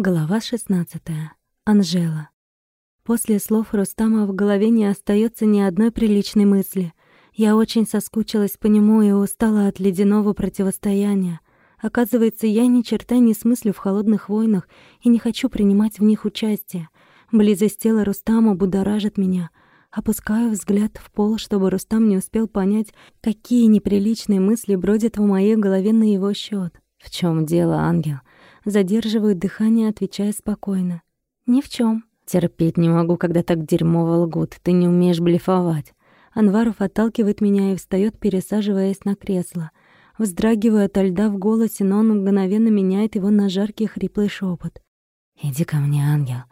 Глава 16. Анжела. После слов Рустама в голове не остается ни одной приличной мысли. Я очень соскучилась по нему и устала от ледяного противостояния. Оказывается, я ни черта не смыслю в холодных войнах и не хочу принимать в них участие. Близость тела Рустама будоражит меня. Опускаю взгляд в пол, чтобы Рустам не успел понять, какие неприличные мысли бродят в моей голове на его счет. «В чем дело, ангел?» Задерживаю дыхание, отвечая спокойно. «Ни в чем. «Терпеть не могу, когда так дерьмово лгут. Ты не умеешь блефовать». Анваров отталкивает меня и встает, пересаживаясь на кресло. Вздрагиваю от льда в голосе, но он мгновенно меняет его на жаркий хриплый шепот. «Иди ко мне, ангел».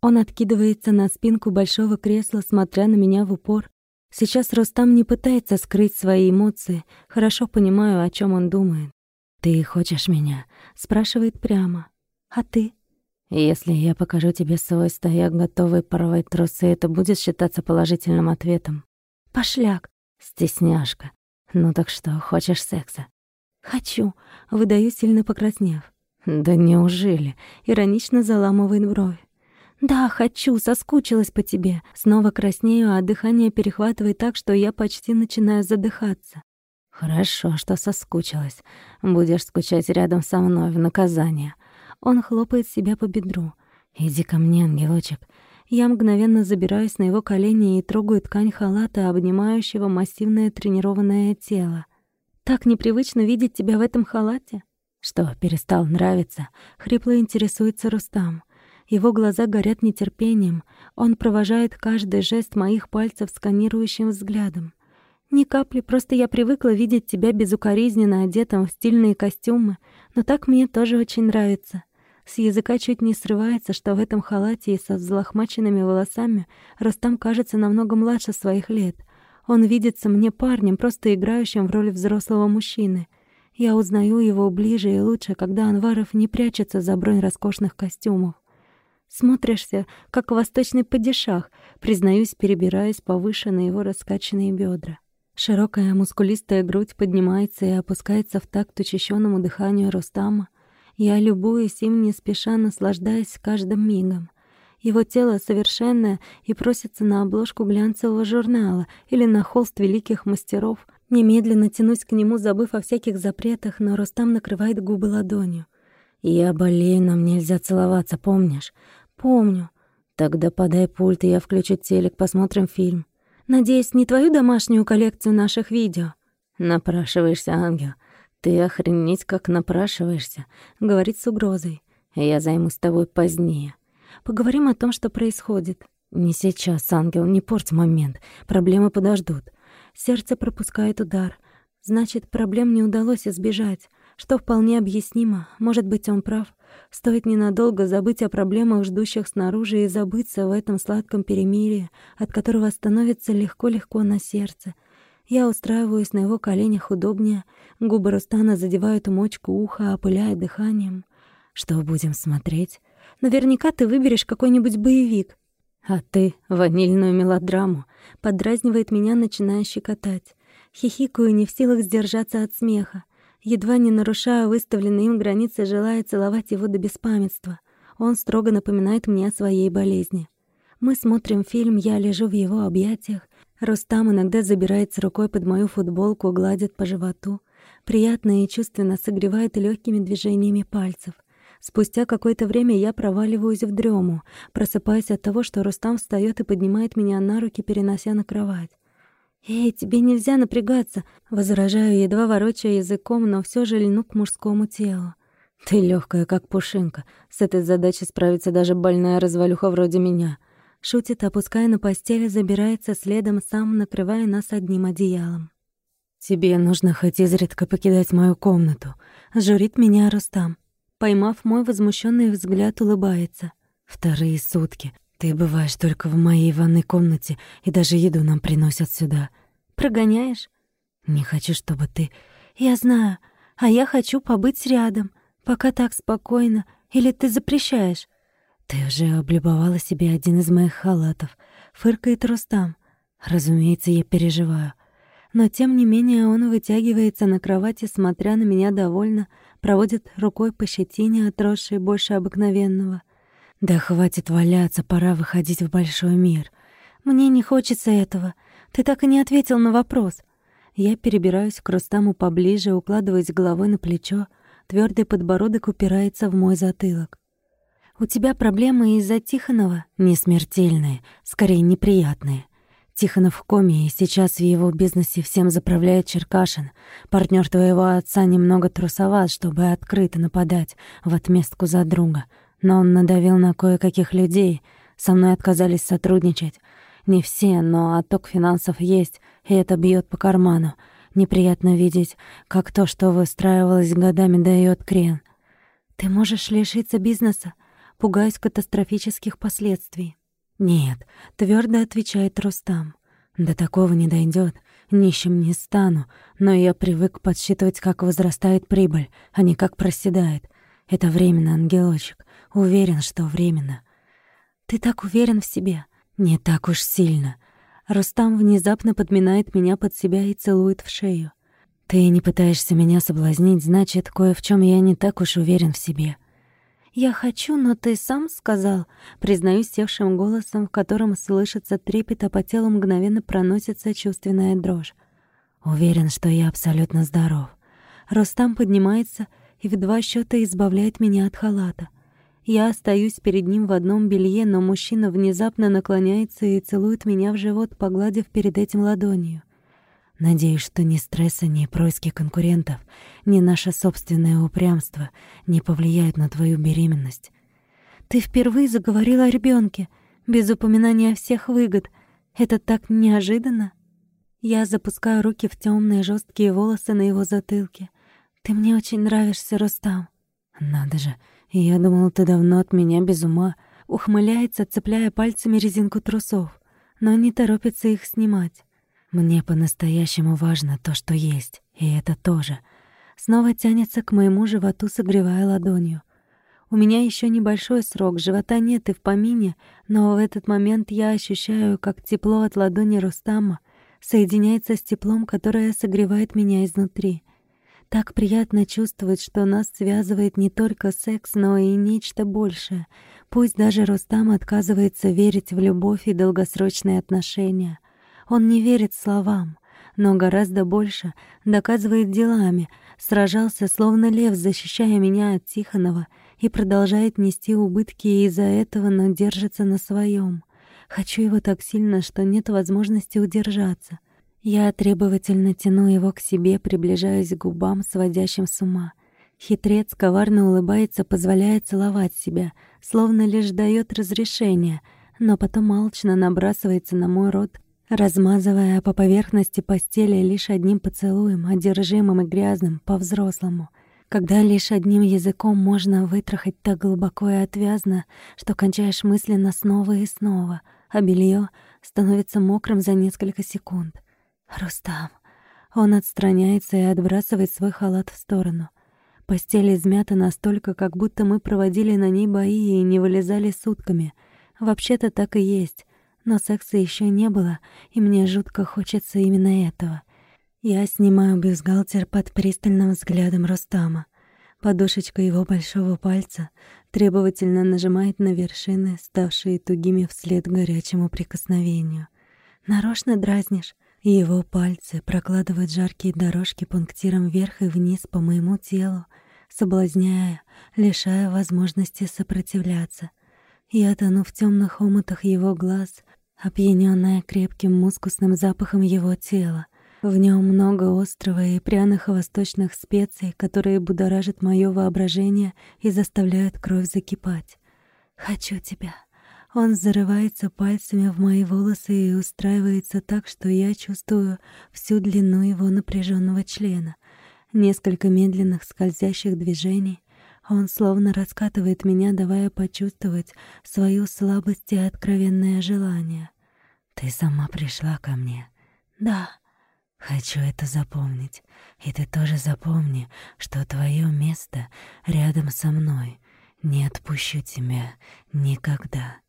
Он откидывается на спинку большого кресла, смотря на меня в упор. Сейчас Рустам не пытается скрыть свои эмоции. Хорошо понимаю, о чем он думает. «Ты хочешь меня?» — спрашивает прямо. «А ты?» «Если я покажу тебе свой стояк, готовый порвать трусы, это будет считаться положительным ответом». «Пошляк!» «Стесняшка. Ну так что, хочешь секса?» «Хочу», — выдаю, сильно покраснев. «Да неужели?» — иронично заламывает бровь. «Да, хочу, соскучилась по тебе». Снова краснею, а дыхание перехватывает так, что я почти начинаю задыхаться. «Хорошо, что соскучилась. Будешь скучать рядом со мной в наказание». Он хлопает себя по бедру. «Иди ко мне, ангелочек». Я мгновенно забираюсь на его колени и трогаю ткань халата, обнимающего массивное тренированное тело. «Так непривычно видеть тебя в этом халате?» «Что, перестал нравиться?» — хрипло интересуется Рустам. Его глаза горят нетерпением. Он провожает каждый жест моих пальцев сканирующим взглядом. Ни капли, просто я привыкла видеть тебя безукоризненно одетым в стильные костюмы, но так мне тоже очень нравится. С языка чуть не срывается, что в этом халате и со взлохмаченными волосами Ростам кажется намного младше своих лет. Он видится мне парнем, просто играющим в роль взрослого мужчины. Я узнаю его ближе и лучше, когда Анваров не прячется за бронь роскошных костюмов. Смотришься, как восточный падишах, признаюсь, перебираясь повыше на его раскачанные бедра. Широкая мускулистая грудь поднимается и опускается в такт учащенному дыханию Рустама. Я любуюсь им не спеша, наслаждаясь каждым мигом. Его тело совершенное и просится на обложку глянцевого журнала или на холст великих мастеров. Немедленно тянусь к нему, забыв о всяких запретах, но Рустам накрывает губы ладонью. «Я болею, нам нельзя целоваться, помнишь?» «Помню». «Тогда подай пульт, и я включу телек, посмотрим фильм». Надеюсь, не твою домашнюю коллекцию наших видео. Напрашиваешься, ангел. Ты охренеть как напрашиваешься, говорит с угрозой. Я займусь тобой позднее. Поговорим о том, что происходит. Не сейчас, ангел, не порть момент. Проблемы подождут. Сердце пропускает удар. Значит, проблем не удалось избежать, что вполне объяснимо. Может быть, он прав. Стоит ненадолго забыть о проблемах, ждущих снаружи, и забыться в этом сладком перемирии, от которого становится легко-легко на сердце. Я устраиваюсь на его коленях удобнее, губы Рустана задевают мочку уха, опыляя дыханием. Что будем смотреть? Наверняка ты выберешь какой-нибудь боевик. А ты — ванильную мелодраму. Подразнивает меня, начиная щекотать. Хихикаю, не в силах сдержаться от смеха. Едва не нарушая выставленные им границы, желая целовать его до беспамятства. Он строго напоминает мне о своей болезни. Мы смотрим фильм, я лежу в его объятиях. Рустам иногда забирается рукой под мою футболку, гладит по животу. Приятно и чувственно согревает легкими движениями пальцев. Спустя какое-то время я проваливаюсь в дрему, просыпаясь от того, что Рустам встает и поднимает меня на руки, перенося на кровать. «Эй, тебе нельзя напрягаться!» Возражаю, едва ворочая языком, но все же льну к мужскому телу. «Ты легкая, как пушинка. С этой задачей справится даже больная развалюха вроде меня». Шутит, опуская на постель, забирается следом, сам накрывая нас одним одеялом. «Тебе нужно хоть изредка покидать мою комнату», — журит меня Рустам. Поймав мой возмущенный взгляд, улыбается. «Вторые сутки. Ты бываешь только в моей ванной комнате, и даже еду нам приносят сюда. Прогоняешь? Не хочу, чтобы ты... Я знаю, а я хочу побыть рядом, пока так спокойно. Или ты запрещаешь? Ты уже облюбовала себе один из моих халатов. Фыркает Рустам. Разумеется, я переживаю. Но тем не менее он вытягивается на кровати, смотря на меня довольно, проводит рукой по щетине, отросшей больше обыкновенного. «Да хватит валяться, пора выходить в большой мир». «Мне не хочется этого. Ты так и не ответил на вопрос». Я перебираюсь к Рустаму поближе, укладываясь головой на плечо. Твердый подбородок упирается в мой затылок. «У тебя проблемы из-за Тихонова?» «Не смертельные, скорее неприятные. Тихонов в коме, и сейчас в его бизнесе всем заправляет Черкашин. Партнер твоего отца немного трусоват, чтобы открыто нападать в отместку за друга. Но он надавил на кое-каких людей. Со мной отказались сотрудничать. Не все, но отток финансов есть, и это бьет по карману. Неприятно видеть, как то, что выстраивалось годами, дает крен. Ты можешь лишиться бизнеса, пугаясь катастрофических последствий. «Нет», — твердо отвечает Рустам. «До такого не дойдет. Нищим не стану, но я привык подсчитывать, как возрастает прибыль, а не как проседает. Это временно, ангелочек. Уверен, что временно». «Ты так уверен в себе?» «Не так уж сильно». Рустам внезапно подминает меня под себя и целует в шею. «Ты не пытаешься меня соблазнить, значит, кое в чем я не так уж уверен в себе. «Я хочу, но ты сам сказал», — признаюсь севшим голосом, в котором слышится трепет, а по телу мгновенно проносится чувственная дрожь. «Уверен, что я абсолютно здоров». Рустам поднимается и в два счета избавляет меня от халата. Я остаюсь перед ним в одном белье, но мужчина внезапно наклоняется и целует меня в живот, погладив перед этим ладонью. Надеюсь, что ни стресса, ни происки конкурентов, ни наше собственное упрямство не повлияют на твою беременность. Ты впервые заговорила о ребенке, без упоминания всех выгод. Это так неожиданно. Я запускаю руки в темные жесткие волосы на его затылке. Ты мне очень нравишься, Рустам. Надо же, я думал, ты давно от меня без ума. Ухмыляется, цепляя пальцами резинку трусов, но не торопится их снимать. Мне по-настоящему важно то, что есть, и это тоже. Снова тянется к моему животу, согревая ладонью. У меня еще небольшой срок, живота нет и в помине, но в этот момент я ощущаю, как тепло от ладони Рустама соединяется с теплом, которое согревает меня изнутри. Так приятно чувствовать, что нас связывает не только секс, но и нечто большее. Пусть даже Рустам отказывается верить в любовь и долгосрочные отношения. Он не верит словам, но гораздо больше доказывает делами, сражался словно лев, защищая меня от Тихонова, и продолжает нести убытки из-за этого, но держится на своем. Хочу его так сильно, что нет возможности удержаться. Я требовательно тяну его к себе, приближаюсь к губам, сводящим с ума. Хитрец коварно улыбается, позволяя целовать себя, словно лишь дает разрешение, но потом алчно набрасывается на мой рот, размазывая по поверхности постели лишь одним поцелуем, одержимым и грязным, по-взрослому, когда лишь одним языком можно вытрахать так глубоко и отвязно, что кончаешь мысленно снова и снова, а белье становится мокрым за несколько секунд. «Рустам!» Он отстраняется и отбрасывает свой халат в сторону. Постель измята настолько, как будто мы проводили на ней бои и не вылезали сутками. Вообще-то так и есть. Но секса еще не было, и мне жутко хочется именно этого. Я снимаю бюстгальтер под пристальным взглядом Рустама. Подушечка его большого пальца требовательно нажимает на вершины, ставшие тугими вслед горячему прикосновению. Нарочно дразнишь, его пальцы прокладывают жаркие дорожки пунктиром вверх и вниз по моему телу, соблазняя, лишая возможности сопротивляться. Я тону в темных омутах его глаз, опьянённая крепким мускусным запахом его тела. В нем много острого и пряных восточных специй, которые будоражат моё воображение и заставляют кровь закипать. «Хочу тебя». Он зарывается пальцами в мои волосы и устраивается так, что я чувствую всю длину его напряженного члена. Несколько медленных скользящих движений. Он словно раскатывает меня, давая почувствовать свою слабость и откровенное желание. Ты сама пришла ко мне. Да. Хочу это запомнить. И ты тоже запомни, что твое место рядом со мной. Не отпущу тебя никогда.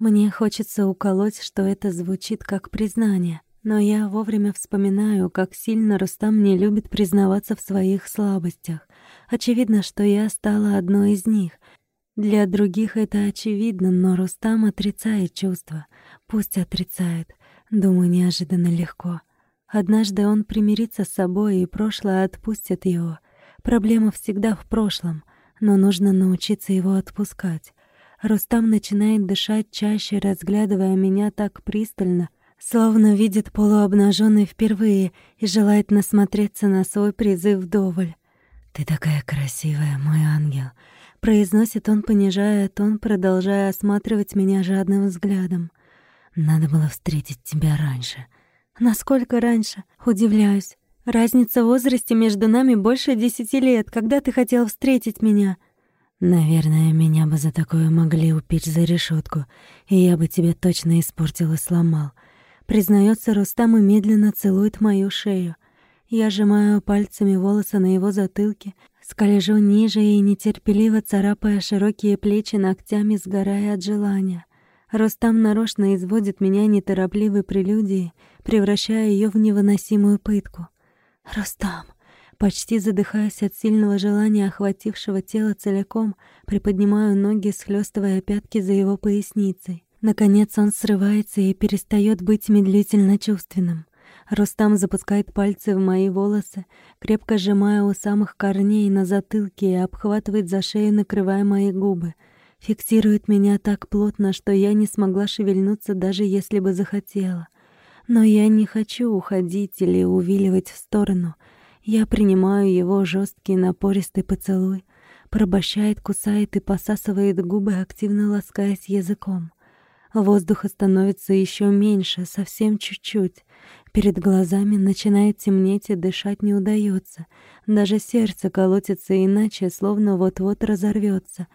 Мне хочется уколоть, что это звучит как признание, но я вовремя вспоминаю, как сильно Рустам не любит признаваться в своих слабостях — Очевидно, что я стала одной из них. Для других это очевидно, но Рустам отрицает чувства. Пусть отрицает. Думаю, неожиданно легко. Однажды он примирится с собой, и прошлое отпустит его. Проблема всегда в прошлом, но нужно научиться его отпускать. Рустам начинает дышать чаще, разглядывая меня так пристально, словно видит полуобнаженный впервые и желает насмотреться на свой призыв вдоволь. «Ты такая красивая, мой ангел», — произносит он, понижая тон, продолжая осматривать меня жадным взглядом. «Надо было встретить тебя раньше». «Насколько раньше?» — удивляюсь. «Разница в возрасте между нами больше десяти лет. Когда ты хотел встретить меня?» Наверное, меня бы за такое могли упечь за решетку, и я бы тебя точно испортил и сломал. Признается Рустам и медленно целует мою шею. Я сжимаю пальцами волосы на его затылке, скольжу ниже и нетерпеливо царапая широкие плечи ногтями, сгорая от желания. Рустам нарочно изводит меня неторопливой прелюдией, превращая ее в невыносимую пытку. «Рустам!» Почти задыхаясь от сильного желания, охватившего тело целиком, приподнимаю ноги, схлёстывая пятки за его поясницей. Наконец он срывается и перестает быть медлительно чувственным. Рустам запускает пальцы в мои волосы, крепко сжимая у самых корней на затылке и обхватывает за шею, накрывая мои губы. Фиксирует меня так плотно, что я не смогла шевельнуться, даже если бы захотела. Но я не хочу уходить или увиливать в сторону — я принимаю его жесткий напористый поцелуй, порабощает, кусает и посасывает губы, активно ласкаясь языком. Воздуха становится еще меньше, совсем чуть-чуть. Перед глазами начинает темнеть и дышать не удается. Даже сердце колотится иначе, словно вот-вот разорвется.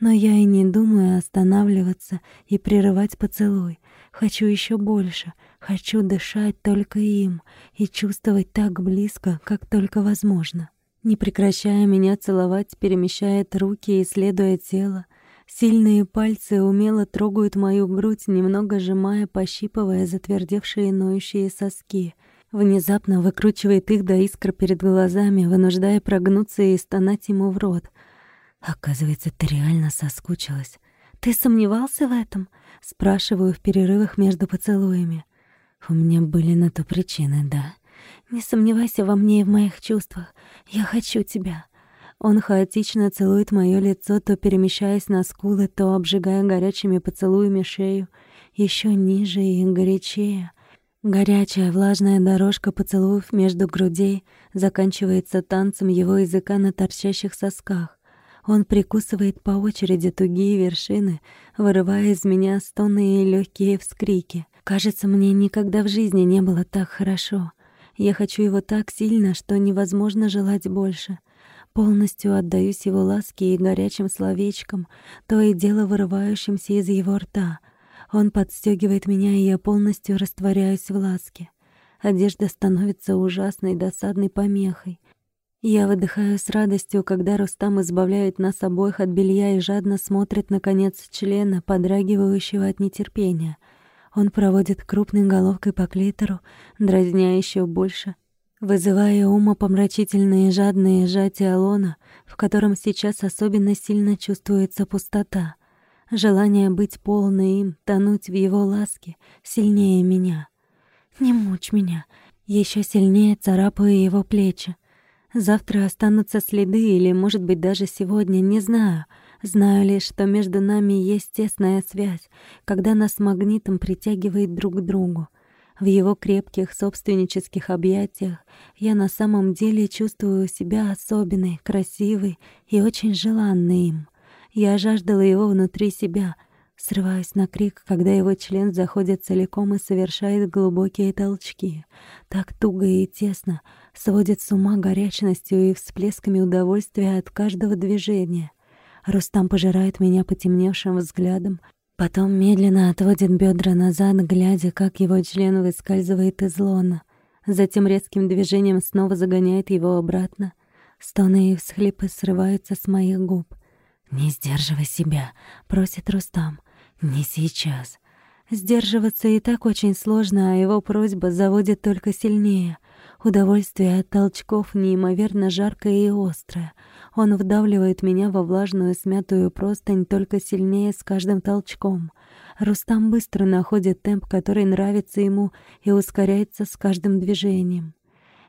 Но я и не думаю останавливаться и прерывать поцелуй. Хочу еще больше — Хочу дышать только им и чувствовать так близко, как только возможно. Не прекращая меня целовать, перемещает руки, исследуя тело. Сильные пальцы умело трогают мою грудь, немного сжимая, пощипывая затвердевшие ноющие соски. Внезапно выкручивает их до искр перед глазами, вынуждая прогнуться и стонать ему в рот. Оказывается, ты реально соскучилась. Ты сомневался в этом? Спрашиваю в перерывах между поцелуями. У меня были на то причины, да. Не сомневайся во мне и в моих чувствах. Я хочу тебя. Он хаотично целует моё лицо, то перемещаясь на скулы, то обжигая горячими поцелуями шею, еще ниже и горячее. Горячая влажная дорожка поцелуев между грудей заканчивается танцем его языка на торчащих сосках. Он прикусывает по очереди тугие вершины, вырывая из меня стоны и легкие вскрики — Кажется, мне никогда в жизни не было так хорошо. Я хочу его так сильно, что невозможно желать больше. Полностью отдаюсь его ласке и горячим словечкам, то и дело вырывающимся из его рта. Он подстегивает меня, и я полностью растворяюсь в ласке. Одежда становится ужасной, досадной помехой. Я выдыхаю с радостью, когда Рустам избавляет нас обоих от белья и жадно смотрит на конец члена, подрагивающего от нетерпения — он проводит крупной головкой по клитору, дразня еще больше, вызывая умопомрачительные жадные сжатия лона, в котором сейчас особенно сильно чувствуется пустота. Желание быть полной им, тонуть в его ласке, сильнее меня. «Не мучь меня!» Еще сильнее царапаю его плечи. Завтра останутся следы или, может быть, даже сегодня, не знаю — Знаю лишь, что между нами есть тесная связь, когда нас магнитом притягивает друг к другу. В его крепких собственнических объятиях я на самом деле чувствую себя особенной, красивой и очень желанной им. Я жаждала его внутри себя, срываюсь на крик, когда его член заходит целиком и совершает глубокие толчки. Так туго и тесно, сводит с ума горячностью и всплесками удовольствия от каждого движения. Рустам пожирает меня потемневшим взглядом, потом медленно отводит бедра назад, глядя, как его член выскальзывает из лона. Затем резким движением снова загоняет его обратно. Стоны и всхлипы срываются с моих губ. «Не сдерживай себя», — просит Рустам. «Не сейчас». Сдерживаться и так очень сложно, а его просьба заводит только сильнее. Удовольствие от толчков неимоверно жаркое и острое. Он вдавливает меня во влажную смятую простынь только сильнее с каждым толчком. Рустам быстро находит темп, который нравится ему, и ускоряется с каждым движением.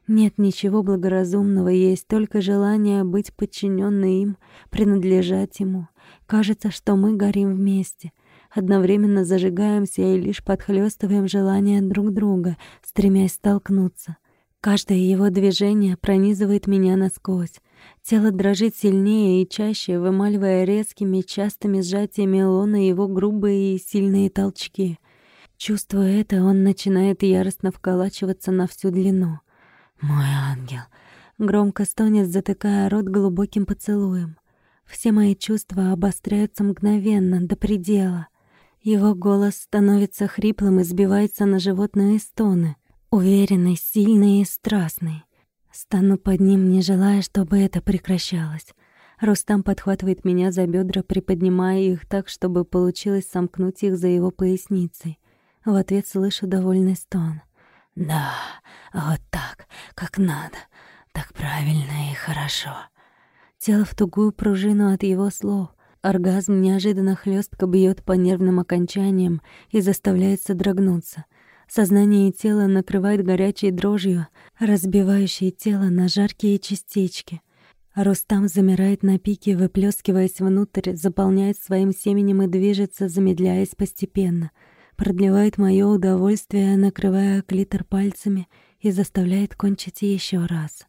Нет ничего благоразумного, есть только желание быть подчиненной им, принадлежать ему. Кажется, что мы горим вместе. Одновременно зажигаемся и лишь подхлёстываем желание друг друга, стремясь столкнуться. Каждое его движение пронизывает меня насквозь. Тело дрожит сильнее и чаще, вымаливая резкими, частыми сжатиями лона его грубые и сильные толчки. Чувствуя это, он начинает яростно вколачиваться на всю длину. «Мой ангел!» Громко стонет, затыкая рот глубоким поцелуем. Все мои чувства обостряются мгновенно, до предела. Его голос становится хриплым и сбивается на животные стоны. Уверенный, сильный и страстный. Стану под ним, не желая, чтобы это прекращалось. Рустам подхватывает меня за бедра, приподнимая их так, чтобы получилось сомкнуть их за его поясницей. В ответ слышу довольный стон. «Да, вот так, как надо, так правильно и хорошо». Тело в тугую пружину от его слов. Оргазм неожиданно хлестко бьет по нервным окончаниям и заставляет содрогнуться — Сознание и тело накрывает горячей дрожью, разбивающей тело на жаркие частички. Рустам замирает на пике, выплескиваясь внутрь, заполняет своим семенем и движется, замедляясь постепенно. Продлевает мое удовольствие, накрывая клитор пальцами и заставляет кончить еще раз.